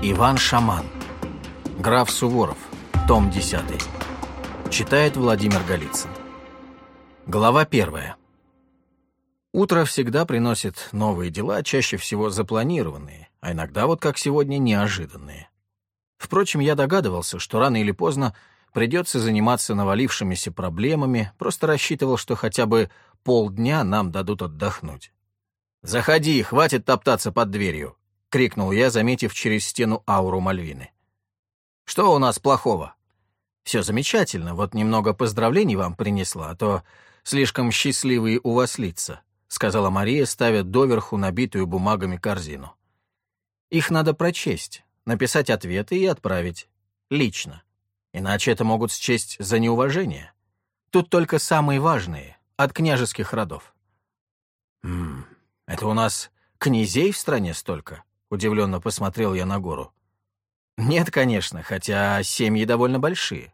Иван Шаман. Граф Суворов. Том 10. Читает Владимир Голицын. Глава первая. Утро всегда приносит новые дела, чаще всего запланированные, а иногда, вот как сегодня, неожиданные. Впрочем, я догадывался, что рано или поздно придется заниматься навалившимися проблемами, просто рассчитывал, что хотя бы полдня нам дадут отдохнуть. «Заходи, хватит топтаться под дверью», — крикнул я, заметив через стену ауру Мальвины. «Что у нас плохого?» «Все замечательно, вот немного поздравлений вам принесла, а то слишком счастливые у вас лица», — сказала Мария, ставя доверху набитую бумагами корзину. «Их надо прочесть, написать ответы и отправить. Лично. Иначе это могут счесть за неуважение. Тут только самые важные, от княжеских родов». «Ммм, это у нас князей в стране столько?» — удивленно посмотрел я на гору. «Нет, конечно, хотя семьи довольно большие.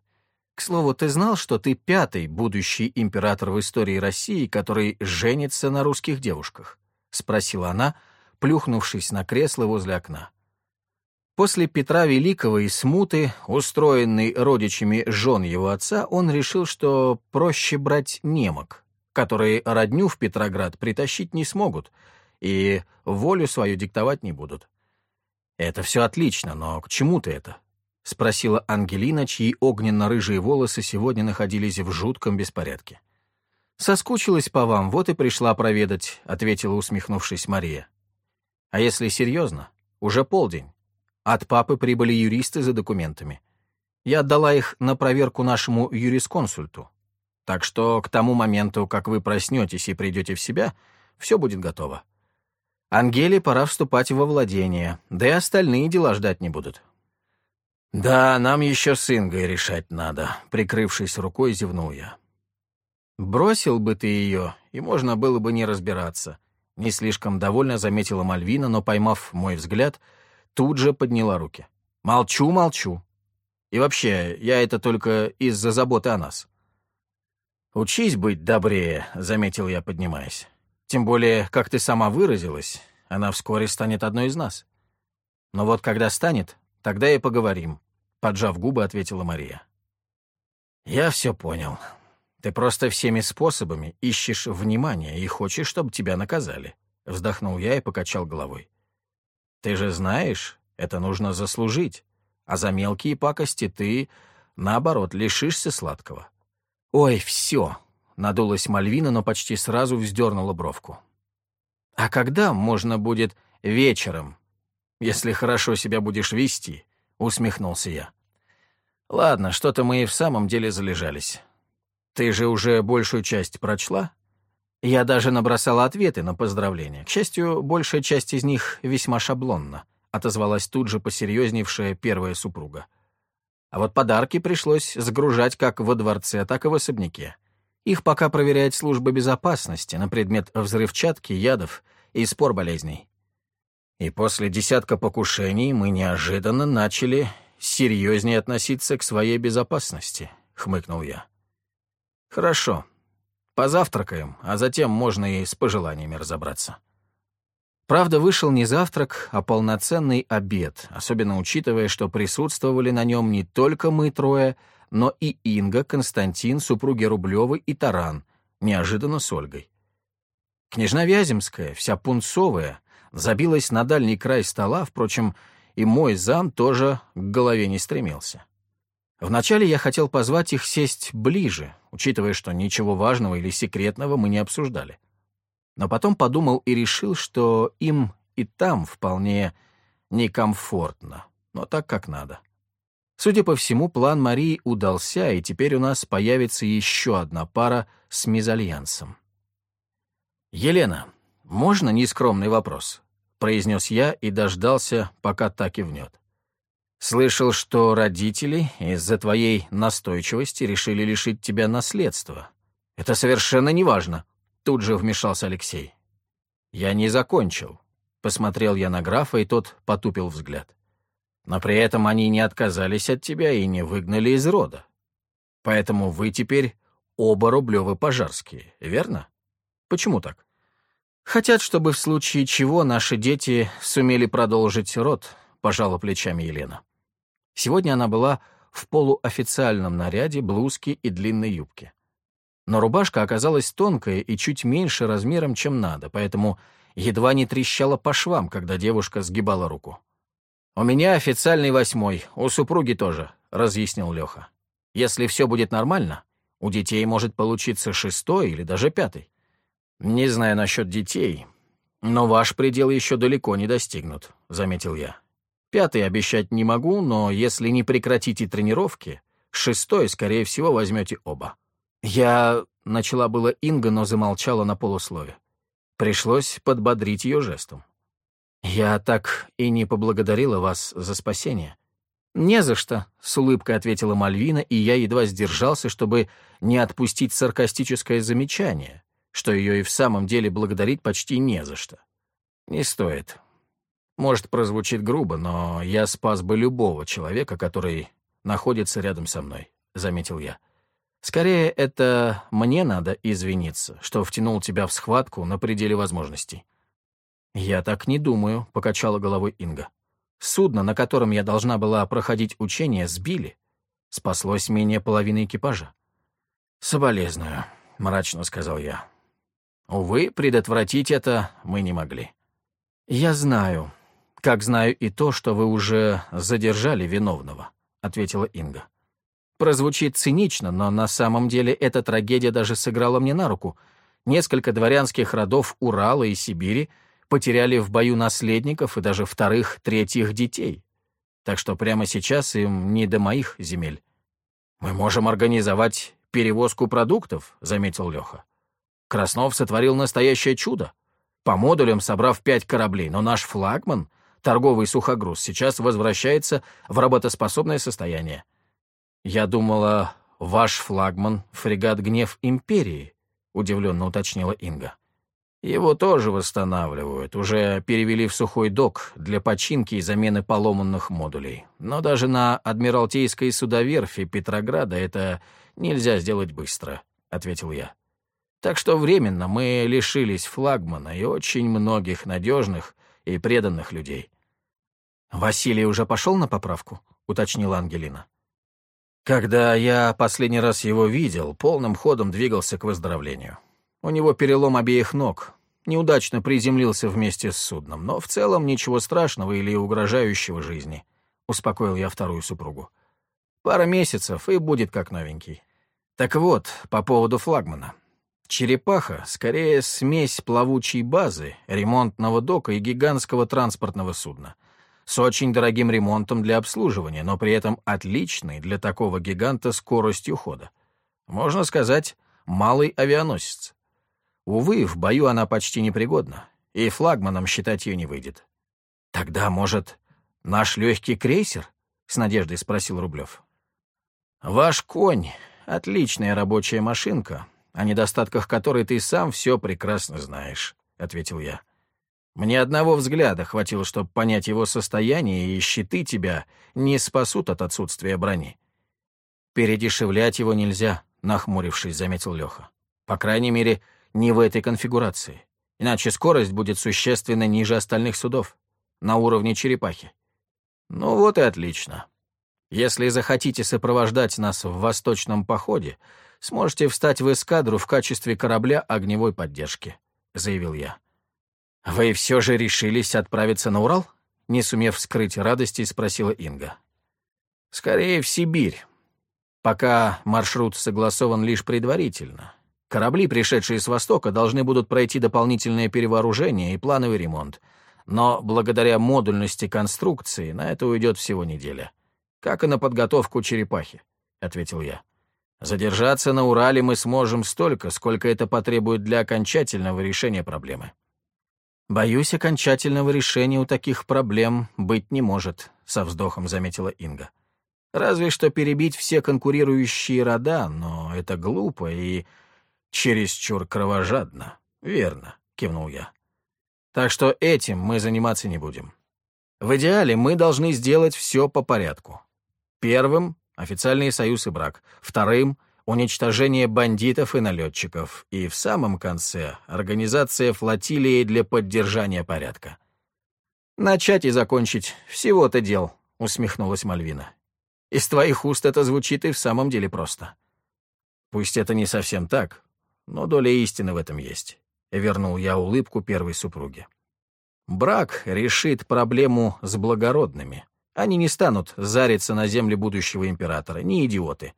К слову, ты знал, что ты пятый будущий император в истории России, который женится на русских девушках?» — спросила она, плюхнувшись на кресло возле окна. После Петра Великого и смуты, устроенной родичами жен его отца, он решил, что проще брать немок, которые родню в Петроград притащить не смогут — и волю свою диктовать не будут. «Это все отлично, но к чему ты это?» — спросила Ангелина, чьи огненно-рыжие волосы сегодня находились в жутком беспорядке. «Соскучилась по вам, вот и пришла проведать», — ответила, усмехнувшись Мария. «А если серьезно, уже полдень. От папы прибыли юристы за документами. Я отдала их на проверку нашему юрисконсульту. Так что к тому моменту, как вы проснетесь и придете в себя, все будет готово. Ангеле пора вступать во владение, да и остальные дела ждать не будут. «Да, нам еще с Ингой решать надо», — прикрывшись рукой, зевнул я. «Бросил бы ты ее, и можно было бы не разбираться», — не слишком довольно заметила Мальвина, но, поймав мой взгляд, тут же подняла руки. «Молчу, молчу. И вообще, я это только из-за заботы о нас». «Учись быть добрее», — заметил я, поднимаясь. Тем более, как ты сама выразилась, она вскоре станет одной из нас. Но вот когда станет, тогда и поговорим», — поджав губы, ответила Мария. «Я все понял. Ты просто всеми способами ищешь внимания и хочешь, чтобы тебя наказали», — вздохнул я и покачал головой. «Ты же знаешь, это нужно заслужить, а за мелкие пакости ты, наоборот, лишишься сладкого». «Ой, все, Надулась Мальвина, но почти сразу вздернула бровку. «А когда можно будет вечером, если хорошо себя будешь вести?» — усмехнулся я. «Ладно, что-то мы и в самом деле залежались. Ты же уже большую часть прочла?» Я даже набросала ответы на поздравления. К счастью, большая часть из них весьма шаблонна, отозвалась тут же посерьезневшая первая супруга. А вот подарки пришлось сгружать как во дворце, так и в особняке. Их пока проверяет служба безопасности на предмет взрывчатки, ядов и спор болезней. И после десятка покушений мы неожиданно начали серьезнее относиться к своей безопасности, — хмыкнул я. Хорошо. Позавтракаем, а затем можно и с пожеланиями разобраться. Правда, вышел не завтрак, а полноценный обед, особенно учитывая, что присутствовали на нем не только мы трое — но и Инга, Константин, супруги Рублевы и Таран, неожиданно с Ольгой. Княжна Вяземская, вся пунцовая, забилась на дальний край стола, впрочем, и мой зам тоже к голове не стремился. Вначале я хотел позвать их сесть ближе, учитывая, что ничего важного или секретного мы не обсуждали. Но потом подумал и решил, что им и там вполне некомфортно, но так как надо. Судя по всему, план Марии удался, и теперь у нас появится еще одна пара с мезальянсом. «Елена, можно нескромный вопрос?» — произнес я и дождался, пока так и внет. «Слышал, что родители из-за твоей настойчивости решили лишить тебя наследства. Это совершенно неважно», — тут же вмешался Алексей. «Я не закончил», — посмотрел я на графа, и тот потупил взгляд. Но при этом они не отказались от тебя и не выгнали из рода. Поэтому вы теперь оба Рублевы пожарские, верно? Почему так? Хотят, чтобы в случае чего наши дети сумели продолжить род, пожала плечами Елена. Сегодня она была в полуофициальном наряде, блузке и длинной юбке. Но рубашка оказалась тонкая и чуть меньше размером, чем надо, поэтому едва не трещала по швам, когда девушка сгибала руку. «У меня официальный восьмой, у супруги тоже», — разъяснил Леха. «Если все будет нормально, у детей может получиться шестой или даже пятый. Не знаю насчет детей, но ваш предел еще далеко не достигнут», — заметил я. «Пятый обещать не могу, но если не прекратите тренировки, шестой, скорее всего, возьмете оба». Я начала было Инга, но замолчала на полуслове. Пришлось подбодрить ее жестом. «Я так и не поблагодарила вас за спасение». «Не за что», — с улыбкой ответила Мальвина, и я едва сдержался, чтобы не отпустить саркастическое замечание, что ее и в самом деле благодарить почти не за что. «Не стоит. Может, прозвучит грубо, но я спас бы любого человека, который находится рядом со мной», — заметил я. Скорее, это мне надо извиниться, что втянул тебя в схватку на пределе возможностей. «Я так не думаю», — покачала головой Инга. «Судно, на котором я должна была проходить учения, сбили. Спаслось менее половины экипажа». «Соболезную», — мрачно сказал я. «Увы, предотвратить это мы не могли». «Я знаю, как знаю и то, что вы уже задержали виновного», — ответила Инга. Прозвучит цинично, но на самом деле эта трагедия даже сыграла мне на руку. Несколько дворянских родов Урала и Сибири потеряли в бою наследников и даже вторых, третьих детей. Так что прямо сейчас им не до моих земель. «Мы можем организовать перевозку продуктов», — заметил Леха. Краснов сотворил настоящее чудо. По модулям собрав пять кораблей, но наш флагман, торговый сухогруз, сейчас возвращается в работоспособное состояние. «Я думала, ваш флагман — фрегат «Гнев Империи», — удивленно уточнила Инга. «Его тоже восстанавливают, уже перевели в сухой док для починки и замены поломанных модулей. Но даже на Адмиралтейской судоверфи Петрограда это нельзя сделать быстро», — ответил я. «Так что временно мы лишились флагмана и очень многих надежных и преданных людей». «Василий уже пошел на поправку?» — уточнила Ангелина. Когда я последний раз его видел, полным ходом двигался к выздоровлению. У него перелом обеих ног, неудачно приземлился вместе с судном, но в целом ничего страшного или угрожающего жизни, — успокоил я вторую супругу. Пара месяцев, и будет как новенький. Так вот, по поводу флагмана. «Черепаха» — скорее смесь плавучей базы, ремонтного дока и гигантского транспортного судна — с очень дорогим ремонтом для обслуживания, но при этом отличной для такого гиганта скоростью хода. Можно сказать, малый авианосец. Увы, в бою она почти непригодна, и флагманом считать ее не выйдет. «Тогда, может, наш легкий крейсер?» — с надеждой спросил Рублев. «Ваш конь — отличная рабочая машинка, о недостатках которой ты сам все прекрасно знаешь», — ответил я. Мне одного взгляда хватило, чтобы понять его состояние, и щиты тебя не спасут от отсутствия брони. Передешевлять его нельзя, нахмурившись, заметил Леха. По крайней мере, не в этой конфигурации. Иначе скорость будет существенно ниже остальных судов, на уровне черепахи. Ну вот и отлично. Если захотите сопровождать нас в восточном походе, сможете встать в эскадру в качестве корабля огневой поддержки, заявил я. «Вы все же решились отправиться на Урал?» Не сумев скрыть радости, спросила Инга. «Скорее в Сибирь. Пока маршрут согласован лишь предварительно. Корабли, пришедшие с Востока, должны будут пройти дополнительное перевооружение и плановый ремонт. Но благодаря модульности конструкции на это уйдет всего неделя. Как и на подготовку черепахи», — ответил я. «Задержаться на Урале мы сможем столько, сколько это потребует для окончательного решения проблемы». «Боюсь, окончательного решения у таких проблем быть не может», — со вздохом заметила Инга. «Разве что перебить все конкурирующие рода, но это глупо и чересчур кровожадно». «Верно», — кивнул я. «Так что этим мы заниматься не будем. В идеале мы должны сделать все по порядку. Первым — официальный союз и брак. Вторым — уничтожение бандитов и налетчиков, и в самом конце — организация флотилии для поддержания порядка. «Начать и закончить всего-то дел», — усмехнулась Мальвина. «Из твоих уст это звучит и в самом деле просто». «Пусть это не совсем так, но доля истины в этом есть», — вернул я улыбку первой супруге. «Брак решит проблему с благородными. Они не станут зариться на земле будущего императора, не идиоты.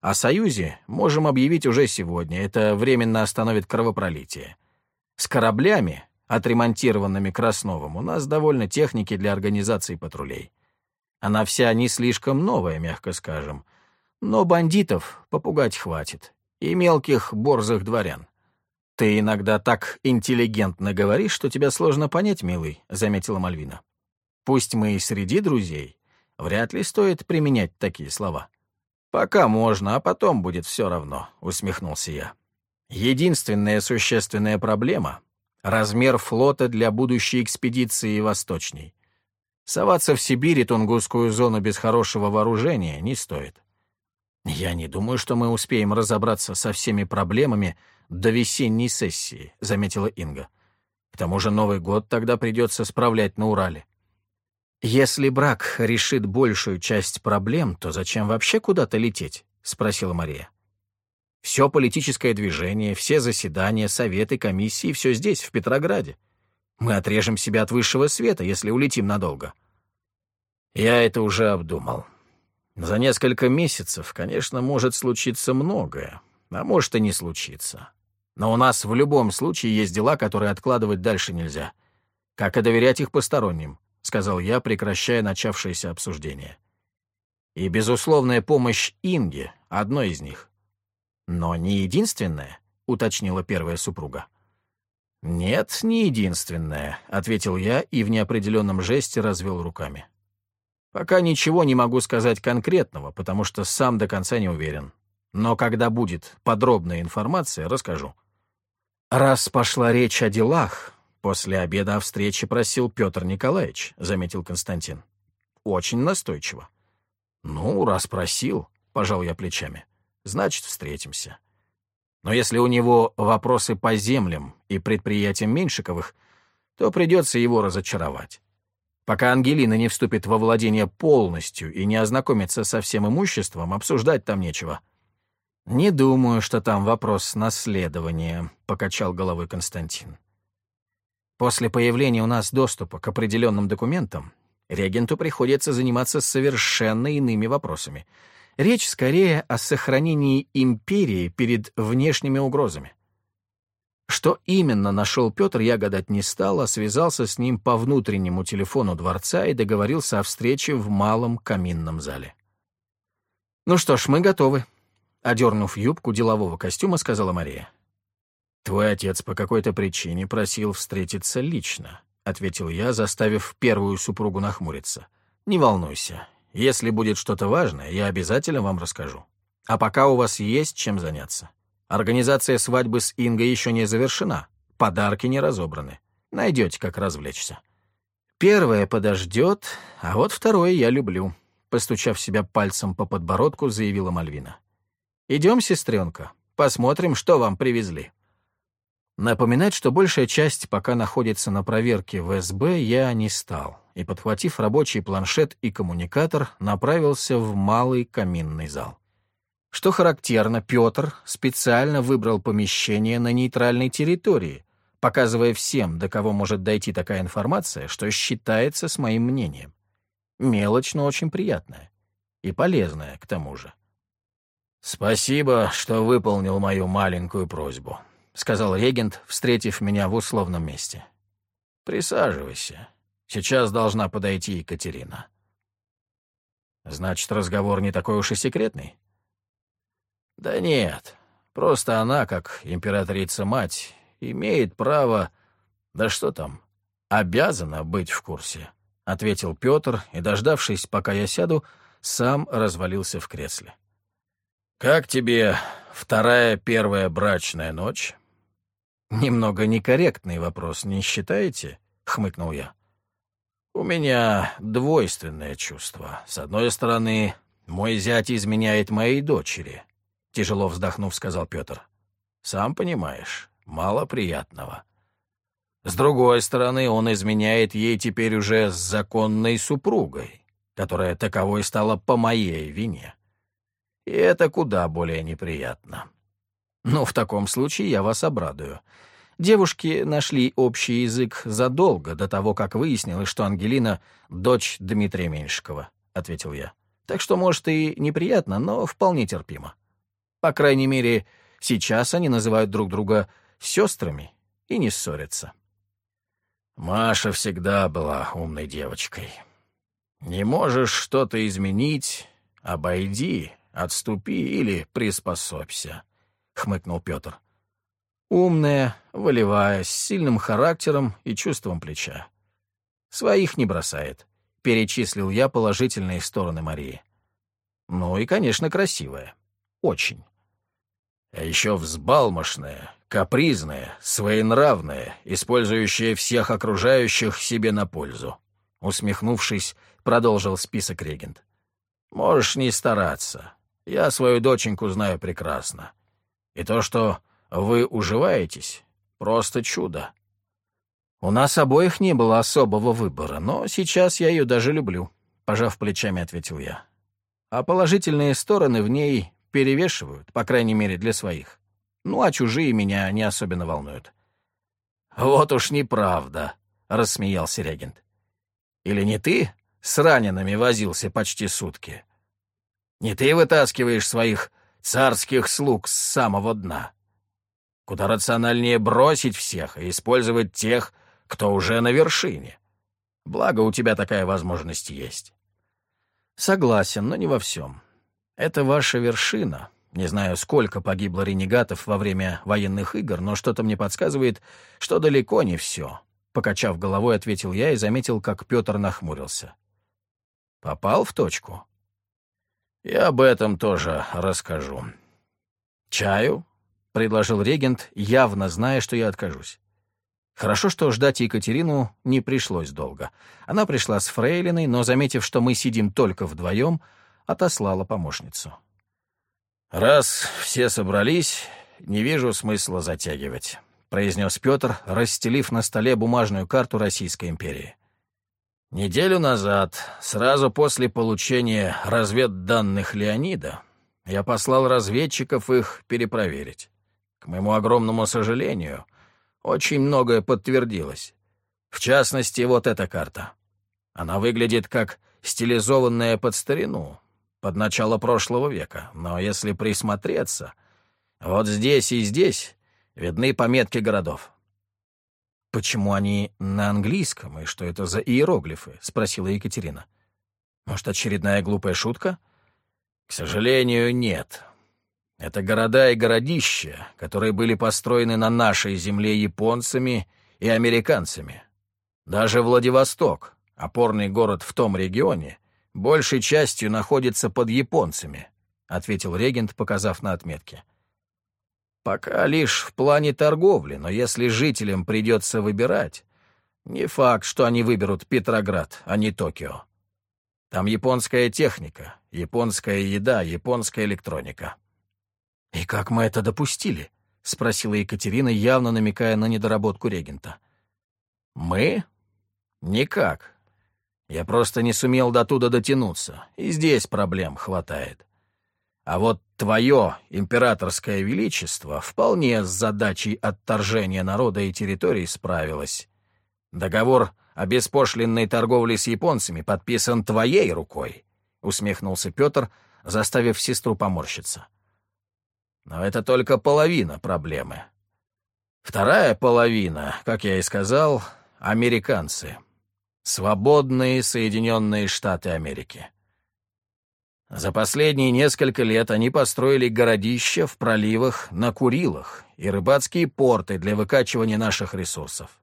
О союзе можем объявить уже сегодня, это временно остановит кровопролитие. С кораблями отремонтированными Красновым, у нас довольно техники для организации патрулей. Она вся не слишком новая, мягко скажем. Но бандитов попугать хватит. И мелких борзых дворян. «Ты иногда так интеллигентно говоришь, что тебя сложно понять, милый», — заметила Мальвина. «Пусть мы и среди друзей, вряд ли стоит применять такие слова». «Пока можно, а потом будет все равно», — усмехнулся я. «Единственная существенная проблема размер флота для будущей экспедиции восточней. Соваться в Сибирь и Тунгусскую зону без хорошего вооружения не стоит. Я не думаю, что мы успеем разобраться со всеми проблемами до весенней сессии, заметила Инга. К тому же Новый год тогда придется справлять на Урале. Если брак решит большую часть проблем, то зачем вообще куда-то лететь? спросила Мария. Все политическое движение, все заседания, советы, комиссии — все здесь, в Петрограде. Мы отрежем себя от высшего света, если улетим надолго. Я это уже обдумал. За несколько месяцев, конечно, может случиться многое, а может и не случиться. Но у нас в любом случае есть дела, которые откладывать дальше нельзя. Как и доверять их посторонним, — сказал я, прекращая начавшееся обсуждение. И безусловная помощь Инге — одно из них. «Но не единственное», — уточнила первая супруга. «Нет, не единственное», — ответил я и в неопределенном жесте развел руками. «Пока ничего не могу сказать конкретного, потому что сам до конца не уверен. Но когда будет подробная информация, расскажу». «Раз пошла речь о делах, после обеда о встрече просил Петр Николаевич», — заметил Константин. «Очень настойчиво». «Ну, раз просил», — пожал я плечами значит, встретимся. Но если у него вопросы по землям и предприятиям Меньшиковых, то придется его разочаровать. Пока Ангелина не вступит во владение полностью и не ознакомится со всем имуществом, обсуждать там нечего. «Не думаю, что там вопрос наследования», — покачал головой Константин. «После появления у нас доступа к определенным документам регенту приходится заниматься совершенно иными вопросами — Речь скорее о сохранении империи перед внешними угрозами. Что именно нашел Петр, я гадать не стал, а связался с ним по внутреннему телефону дворца и договорился о встрече в малом каминном зале. «Ну что ж, мы готовы», — одернув юбку делового костюма, сказала Мария. «Твой отец по какой-то причине просил встретиться лично», — ответил я, заставив первую супругу нахмуриться. «Не волнуйся, если будет что-то важное, я обязательно вам расскажу. А пока у вас есть чем заняться. Организация свадьбы с Ингой еще не завершена. Подарки не разобраны. Найдете, как развлечься. Первое подождет, а вот второе я люблю. Постучав себя пальцем по подбородку, заявила Мальвина. «Идем, сестренка, посмотрим, что вам привезли». Напоминать, что большая часть пока находится на проверке в СБ, я не стал, и, подхватив рабочий планшет и коммуникатор, направился в малый каминный зал. Что характерно, Петр специально выбрал помещение на нейтральной территории, показывая всем, до кого может дойти такая информация, что считается с моим мнением. Мелочь, но очень приятная. И полезная, к тому же. «Спасибо, что выполнил мою маленькую просьбу», — сказал регент, встретив меня в условном месте. «Присаживайся. Сейчас должна подойти Екатерина». «Значит, разговор не такой уж и секретный?» «Да нет. Просто она, как императрица-мать, имеет право... Да что там, обязана быть в курсе», — ответил Петр и, дождавшись, пока я сяду, сам развалился в кресле. «Как тебе вторая первая брачная ночь?» «Немного некорректный вопрос, не считаете?» — хмыкнул я. «У меня двойственное чувство. С одной стороны, мой зять изменяет моей дочери», — тяжело вздохнув, сказал Петр. «Сам понимаешь, мало приятного. С другой стороны, он изменяет ей теперь уже с законной супругой, которая таковой стала по моей вине. И это куда более неприятно. Но в таком случае я вас обрадую. Девушки нашли общий язык задолго до того, как выяснилось, что Ангелина — дочь Дмитрия Меньшикова, — ответил я. Так что, может, и неприятно, но вполне терпимо. По крайней мере, сейчас они называют друг друга сестрами и не ссорятся. Маша всегда была умной девочкой. Не можешь что-то изменить — обойди, отступи или приспособься, — хмыкнул Петр. Умная, волевая, с сильным характером и чувством плеча. Своих не бросает, — перечислил я положительные стороны Марии. Ну и, конечно, красивая. Очень. А еще взбалмошная, капризная, своенравная, использующая всех окружающих себе на пользу. Усмехнувшись, продолжил список регент. «Можешь не стараться. Я свою доченьку знаю прекрасно. И то, что вы уживаетесь, просто чудо. У нас обоих не было особого выбора, но сейчас я ее даже люблю», — пожав плечами, ответил я. «А положительные стороны в ней перевешивают, по крайней мере, для своих. Ну, а чужие меня не особенно волнуют». «Вот уж неправда», — рассмеялся регент. «Или не ты с ранеными возился почти сутки? Не ты вытаскиваешь своих царских слуг с самого дна? Куда рациональнее бросить всех и использовать тех, кто уже на вершине. Благо, у тебя такая возможность есть». «Согласен, но не во всем. Это ваша вершина. Не знаю, сколько погибло ренегатов во время военных игр, но что-то мне подсказывает, что далеко не все. Покачав головой, ответил я и заметил, как Петр нахмурился. Попал в точку? Я об этом тоже расскажу. Чаю? — предложил регент, явно зная, что я откажусь. Хорошо, что ждать Екатерину не пришлось долго. Она пришла с фрейлиной, но, заметив, что мы сидим только вдвоем, — отослала помощницу. «Раз все собрались, не вижу смысла затягивать», — произнес Петр, расстелив на столе бумажную карту Российской империи. «Неделю назад, сразу после получения разведданных Леонида, я послал разведчиков их перепроверить. К моему огромному сожалению, очень многое подтвердилось. В частности, вот эта карта. Она выглядит как стилизованная под старину, под начало прошлого века, но если присмотреться, вот здесь и здесь видны пометки городов. «Почему они на английском, и что это за иероглифы?» — спросила Екатерина. «Может, очередная глупая шутка?» «К сожалению, нет. Это города и городища, которые были построены на нашей земле японцами и американцами. Даже Владивосток, опорный город в том регионе, большей частью находится под японцами», — ответил регент, показав на отметке. «Пока лишь в плане торговли, но если жителям придется выбирать, не факт, что они выберут Петроград, а не Токио. Там японская техника, японская еда, японская электроника». «И как мы это допустили?» — спросила Екатерина, явно намекая на недоработку регента. «Мы? Никак. Я просто не сумел до туда дотянуться, и здесь проблем хватает. А вот твое императорское величество вполне с задачей отторжения народа и территорий справилось. Договор о беспошлинной торговле с японцами подписан твоей рукой, — усмехнулся Петр, заставив сестру поморщиться. Но это только половина проблемы. Вторая половина, как я и сказал, — американцы — Свободные Соединенные Штаты Америки. За последние несколько лет они построили городища в проливах на Курилах и рыбацкие порты для выкачивания наших ресурсов.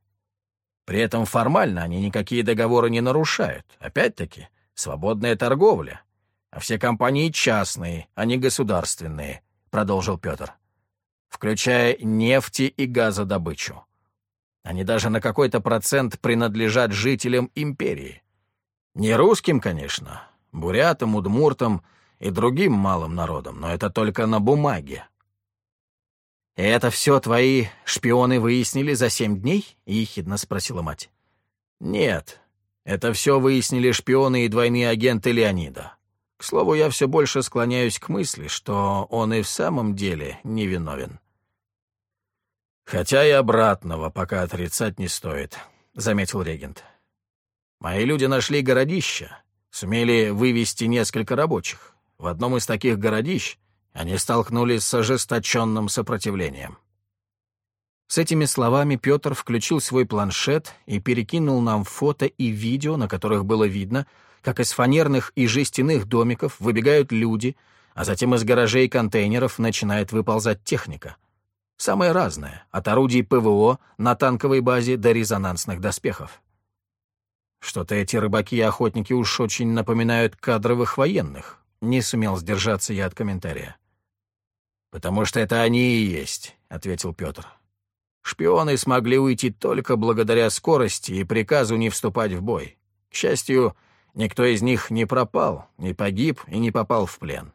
При этом формально они никакие договоры не нарушают. Опять-таки, свободная торговля. А все компании частные, а не государственные, продолжил Петр. Включая нефти и газодобычу. Они даже на какой-то процент принадлежат жителям империи. Не русским, конечно, бурятам, удмуртам и другим малым народам, но это только на бумаге. «И это все твои шпионы выяснили за семь дней?» — ехидно спросила мать. «Нет, это все выяснили шпионы и двойные агенты Леонида. К слову, я все больше склоняюсь к мысли, что он и в самом деле невиновен». «Хотя и обратного пока отрицать не стоит», — заметил регент. «Мои люди нашли городища, сумели вывести несколько рабочих. В одном из таких городищ они столкнулись с ожесточенным сопротивлением. С этими словами Петр включил свой планшет и перекинул нам фото и видео, на которых было видно, как из фанерных и жестяных домиков выбегают люди, а затем из гаражей и контейнеров начинает выползать техника. Самое разное, от орудий ПВО на танковой базе до резонансных доспехов. Что-то эти рыбаки и охотники уж очень напоминают кадровых военных. Не сумел сдержаться я от комментария. «Потому что это они и есть», — ответил Петр. «Шпионы смогли уйти только благодаря скорости и приказу не вступать в бой. К счастью, никто из них не пропал, не погиб и не попал в плен.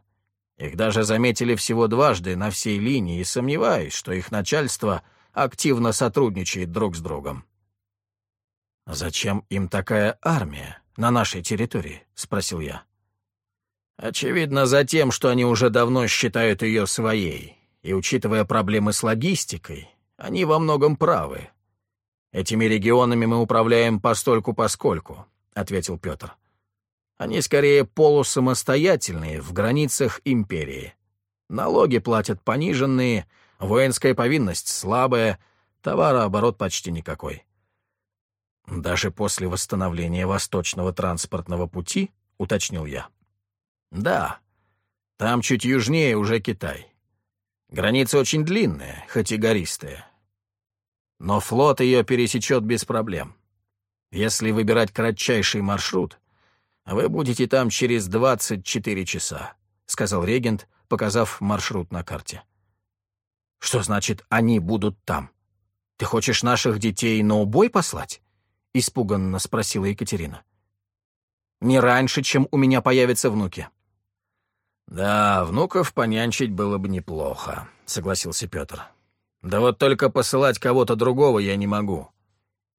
Их даже заметили всего дважды на всей линии и сомневаюсь, что их начальство активно сотрудничает друг с другом». «Зачем им такая армия на нашей территории?» — спросил я. Очевидно, за тем, что они уже давно считают ее своей, и, учитывая проблемы с логистикой, они во многом правы. Этими регионами мы управляем постольку-поскольку, — ответил Петр. Они скорее полусамостоятельные в границах империи. Налоги платят пониженные, воинская повинность слабая, товарооборот почти никакой. Даже после восстановления восточного транспортного пути, — уточнил я. Да, там чуть южнее уже Китай. Граница очень длинная, хоть и гористая. Но флот ее пересечет без проблем. Если выбирать кратчайший маршрут, вы будете там через 24 часа, — сказал регент, показав маршрут на карте. Что значит «они будут там»? Ты хочешь наших детей на убой послать? — испуганно спросила Екатерина. «Не раньше, чем у меня появятся внуки. «Да, внуков понянчить было бы неплохо», — согласился Петр. «Да вот только посылать кого-то другого я не могу.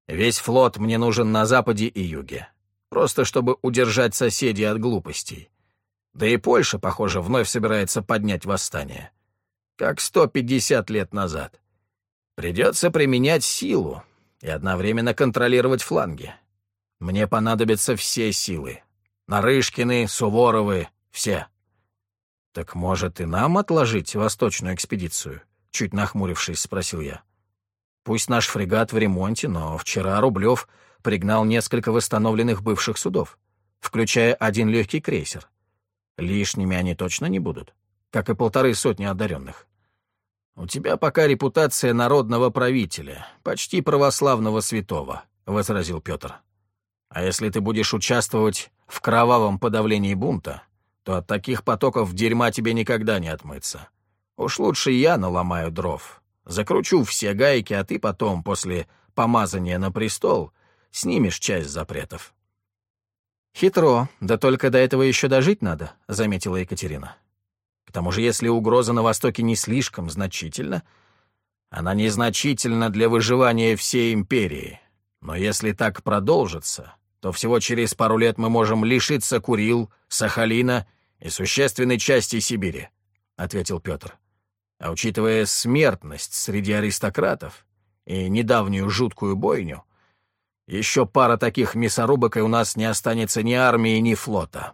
Весь флот мне нужен на западе и юге. Просто чтобы удержать соседей от глупостей. Да и Польша, похоже, вновь собирается поднять восстание. Как 150 лет назад. Придется применять силу и одновременно контролировать фланги. Мне понадобятся все силы. Нарышкины, Суворовы, все. «Так, может, и нам отложить восточную экспедицию?» — чуть нахмурившись, спросил я. «Пусть наш фрегат в ремонте, но вчера Рублев пригнал несколько восстановленных бывших судов, включая один легкий крейсер. Лишними они точно не будут, как и полторы сотни одаренных. У тебя пока репутация народного правителя, почти православного святого», — возразил Петр. «А если ты будешь участвовать в кровавом подавлении бунта, то от таких потоков дерьма тебе никогда не отмыться. Уж лучше я наломаю дров. Закручу все гайки, а ты потом, после помазания на престол, снимешь часть запретов». «Хитро, да только до этого еще дожить надо», — заметила Екатерина. «К тому же, если угроза на Востоке не слишком значительна, она незначительна для выживания всей империи. Но если так продолжится, то всего через пару лет мы можем лишиться Курил, Сахалина и существенной части Сибири», — ответил Петр. «А учитывая смертность среди аристократов и недавнюю жуткую бойню, еще пара таких мясорубок, и у нас не останется ни армии, ни флота».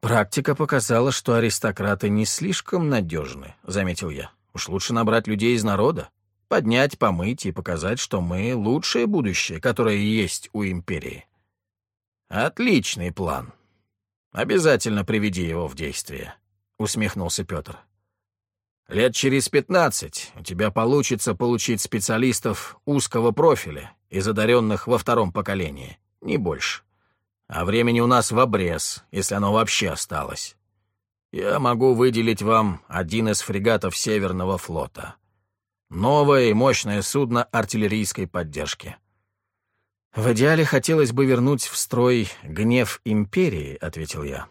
«Практика показала, что аристократы не слишком надежны», — заметил я. «Уж лучше набрать людей из народа, поднять, помыть и показать, что мы лучшее будущее, которое есть у империи. Отличный план. Обязательно приведи его в действие, усмехнулся Петр. Лет через пятнадцать у тебя получится получить специалистов узкого профиля из одаренных во втором поколении, не больше. А времени у нас в обрез, если оно вообще осталось. Я могу выделить вам один из фрегатов Северного флота. Новое и мощное судно артиллерийской поддержки. «В идеале хотелось бы вернуть в строй гнев империи», — ответил я.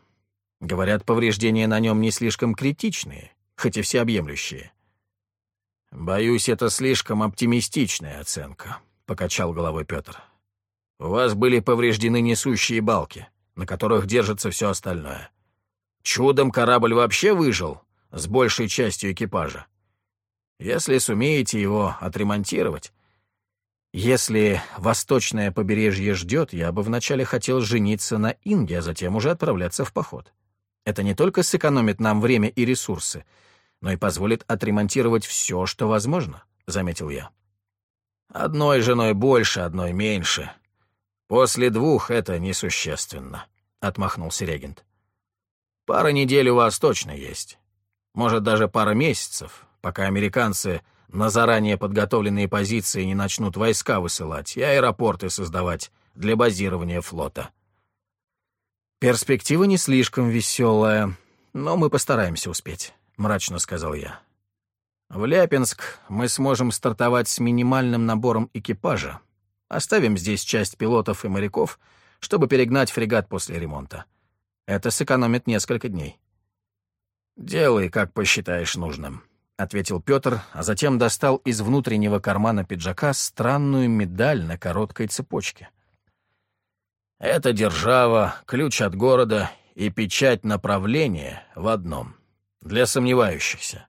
«Говорят, повреждения на нем не слишком критичные, хоть и всеобъемлющие». «Боюсь, это слишком оптимистичная оценка», — покачал головой Петр. «У вас были повреждены несущие балки, на которых держится все остальное. Чудом корабль вообще выжил с большей частью экипажа. Если сумеете его отремонтировать... Если восточное побережье ждет, я бы вначале хотел жениться на Инге, а затем уже отправляться в поход. Это не только сэкономит нам время и ресурсы, но и позволит отремонтировать все, что возможно», — заметил я. «Одной женой больше, одной меньше. После двух это несущественно», — отмахнулся регент. «Пара недель у вас точно есть. Может, даже пара месяцев, пока американцы на заранее подготовленные позиции не начнут войска высылать и аэропорты создавать для базирования флота». «Перспектива не слишком веселая, но мы постараемся успеть». — мрачно сказал я. «В Ляпинск мы сможем стартовать с минимальным набором экипажа. Оставим здесь часть пилотов и моряков, чтобы перегнать фрегат после ремонта. Это сэкономит несколько дней». «Делай, как посчитаешь нужным», — ответил Петр, а затем достал из внутреннего кармана пиджака странную медаль на короткой цепочке. «Это держава, ключ от города и печать направления в одном» для сомневающихся.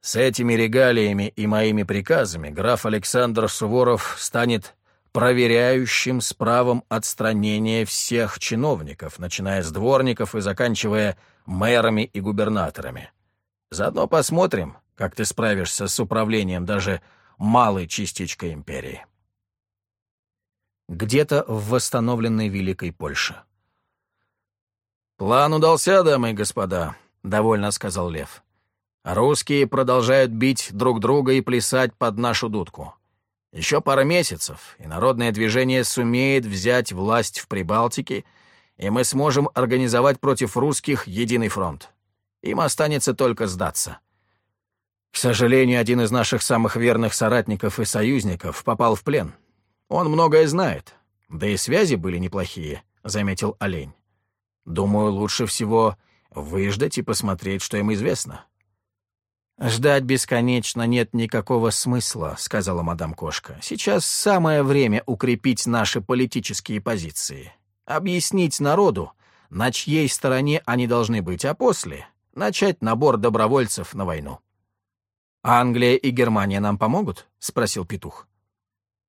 С этими регалиями и моими приказами граф Александр Суворов станет проверяющим с правом отстранения всех чиновников, начиная с дворников и заканчивая мэрами и губернаторами. Заодно посмотрим, как ты справишься с управлением даже малой частичкой империи. Где-то в восстановленной Великой Польше. «План удался, дамы и господа», — довольно сказал Лев. «Русские продолжают бить друг друга и плясать под нашу дудку. Еще пара месяцев, и народное движение сумеет взять власть в Прибалтике, и мы сможем организовать против русских единый фронт. Им останется только сдаться. К сожалению, один из наших самых верных соратников и союзников попал в плен. Он многое знает, да и связи были неплохие», — заметил Олень. «Думаю, лучше всего выждать и посмотреть, что им известно». «Ждать бесконечно нет никакого смысла», — сказала мадам Кошка. «Сейчас самое время укрепить наши политические позиции, объяснить народу, на чьей стороне они должны быть, а после начать набор добровольцев на войну». «Англия и Германия нам помогут?» — спросил петух.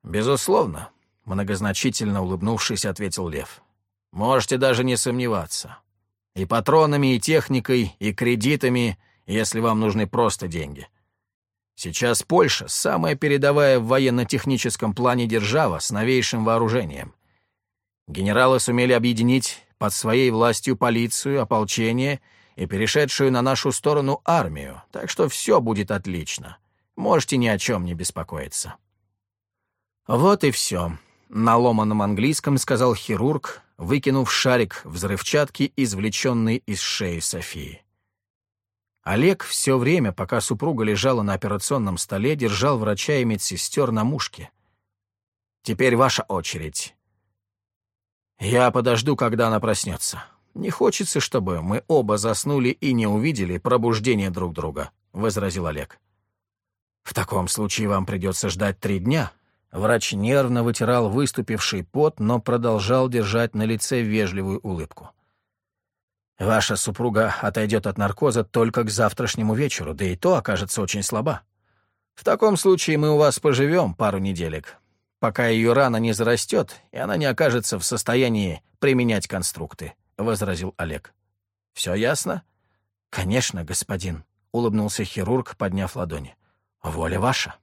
«Безусловно», — многозначительно улыбнувшись, ответил Лев. «Можете даже не сомневаться. И патронами, и техникой, и кредитами, если вам нужны просто деньги. Сейчас Польша — самая передовая в военно-техническом плане держава с новейшим вооружением. Генералы сумели объединить под своей властью полицию, ополчение и перешедшую на нашу сторону армию, так что все будет отлично. Можете ни о чем не беспокоиться. Вот и все. На ломаном английском сказал хирург, выкинув шарик взрывчатки, извлеченный из шеи Софии. Олег все время, пока супруга лежала на операционном столе, держал врача и медсестер на мушке. «Теперь ваша очередь. Я подожду, когда она проснется. Не хочется, чтобы мы оба заснули и не увидели пробуждение друг друга», — возразил Олег. «В таком случае вам придется ждать три дня», Врач нервно вытирал выступивший пот, но продолжал держать на лице вежливую улыбку. «Ваша супруга отойдет от наркоза только к завтрашнему вечеру, да и то окажется очень слаба. В таком случае мы у вас поживем пару неделек, пока ее рана не зарастет, и она не окажется в состоянии применять конструкты», — возразил Олег. «Все ясно?» «Конечно, господин», — улыбнулся хирург, подняв ладони. «Воля ваша».